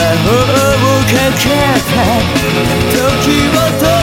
魔法をかけた時を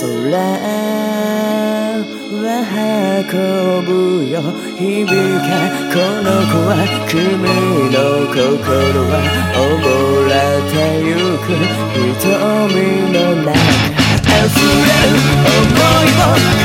空は運ぶよ。響かこの子は君の心は溺れてゆく。瞳の中。溢れる想いを。